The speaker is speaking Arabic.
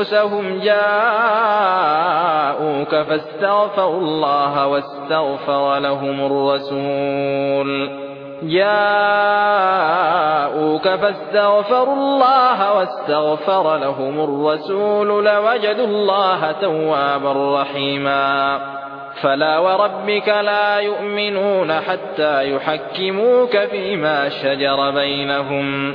أنفسهم جاءوك فاستغفروا الله واستغفر لهم الرسول. جاءوك فاستغفروا الله واستغفر لهم الرسول لوجدوا الله توابا رحيما. فلا وربك لا يؤمنون حتى يحكموك فيما شجر بينهم.